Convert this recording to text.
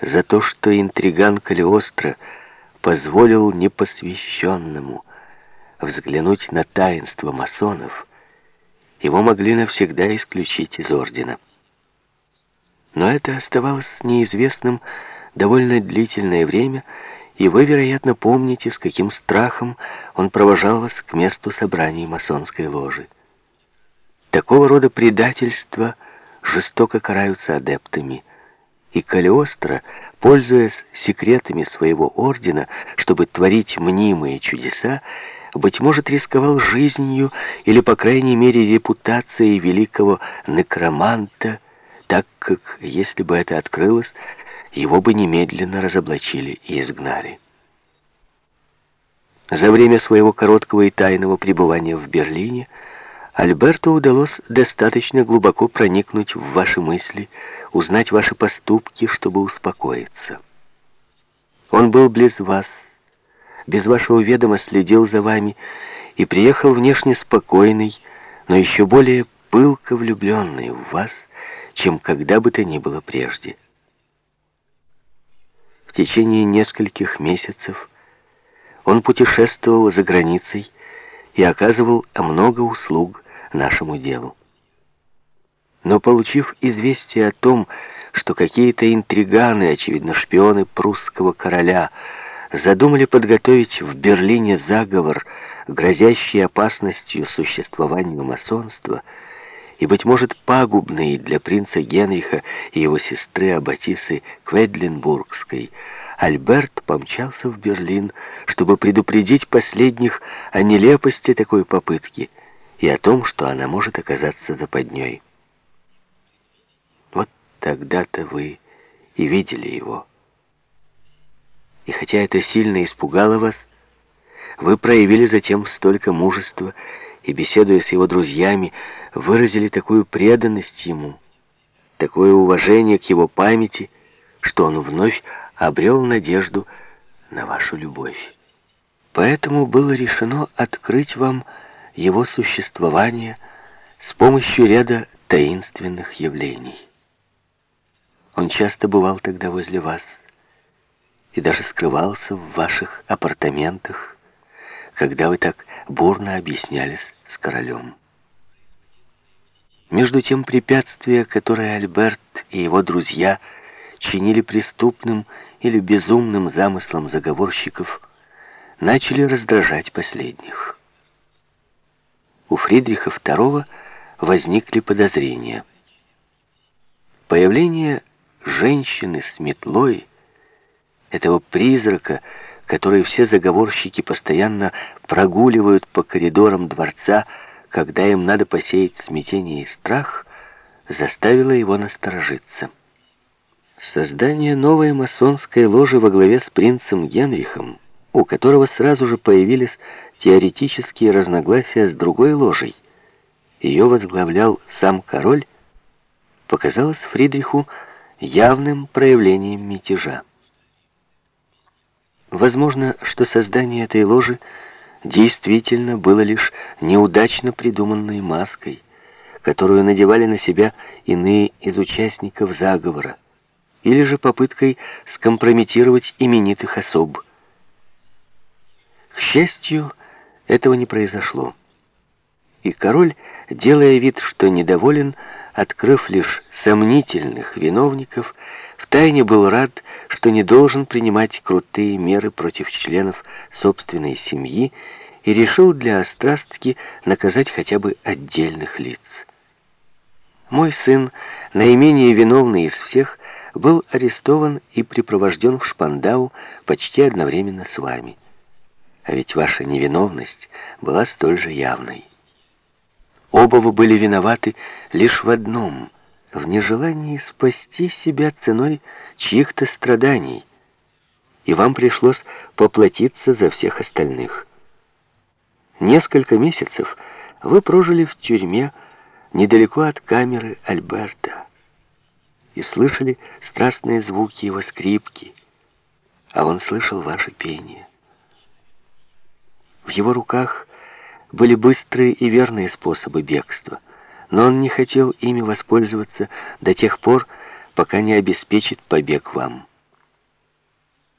за то, что интриган Калиостро позволил непосвященному взглянуть на таинство масонов, его могли навсегда исключить из ордена. Но это оставалось неизвестным довольно длительное время, и вы, вероятно, помните, с каким страхом он провожал вас к месту собраний масонской ложи. Такого рода предательства жестоко караются адептами, и Калиостро, пользуясь секретами своего ордена, чтобы творить мнимые чудеса, быть может, рисковал жизнью или, по крайней мере, репутацией великого некроманта, так как, если бы это открылось, его бы немедленно разоблачили и изгнали. За время своего короткого и тайного пребывания в Берлине Альберту удалось достаточно глубоко проникнуть в ваши мысли, узнать ваши поступки, чтобы успокоиться. Он был близ вас, без вашего ведома следил за вами и приехал внешне спокойный, но еще более пылко влюбленный в вас, чем когда бы то ни было прежде. В течение нескольких месяцев он путешествовал за границей и оказывал много услуг нашему делу. Но получив известие о том, что какие-то интриганы, очевидно шпионы прусского короля, задумали подготовить в Берлине заговор, грозящий опасностью существованию масонства, и, быть может, пагубный для принца Генриха и его сестры Аббатисы Кведленбургской, Альберт помчался в Берлин, чтобы предупредить последних о нелепости такой попытки и о том, что она может оказаться западней. Вот тогда-то вы и видели его. И хотя это сильно испугало вас, вы проявили затем столько мужества и, беседуя с его друзьями, выразили такую преданность ему, такое уважение к его памяти, что он вновь обрел надежду на вашу любовь. Поэтому было решено открыть вам его существование с помощью ряда таинственных явлений. Он часто бывал тогда возле вас и даже скрывался в ваших апартаментах, когда вы так бурно объяснялись с королем. Между тем препятствия, которые Альберт и его друзья чинили преступным или безумным замыслом заговорщиков, начали раздражать последних. У Фридриха II возникли подозрения. Появление женщины с метлой, этого призрака, который все заговорщики постоянно прогуливают по коридорам дворца, когда им надо посеять смятение и страх, заставило его насторожиться. Создание новой масонской ложи во главе с принцем Генрихом, у которого сразу же появились теоретические разногласия с другой ложей, ее возглавлял сам король, показалось Фридриху явным проявлением мятежа. Возможно, что создание этой ложи действительно было лишь неудачно придуманной маской, которую надевали на себя иные из участников заговора, или же попыткой скомпрометировать именитых особ. К счастью, этого не произошло. И король, делая вид, что недоволен, открыв лишь сомнительных виновников, втайне был рад, что не должен принимать крутые меры против членов собственной семьи и решил для острастки наказать хотя бы отдельных лиц. Мой сын, наименее виновный из всех, был арестован и припровожден в Шпандау почти одновременно с вами. А ведь ваша невиновность была столь же явной. Оба вы были виноваты лишь в одном — в нежелании спасти себя ценой чьих-то страданий, и вам пришлось поплатиться за всех остальных. Несколько месяцев вы прожили в тюрьме недалеко от камеры Альберта и слышали страстные звуки его скрипки, а он слышал ваше пение. В его руках были быстрые и верные способы бегства, но он не хотел ими воспользоваться до тех пор, пока не обеспечит побег вам.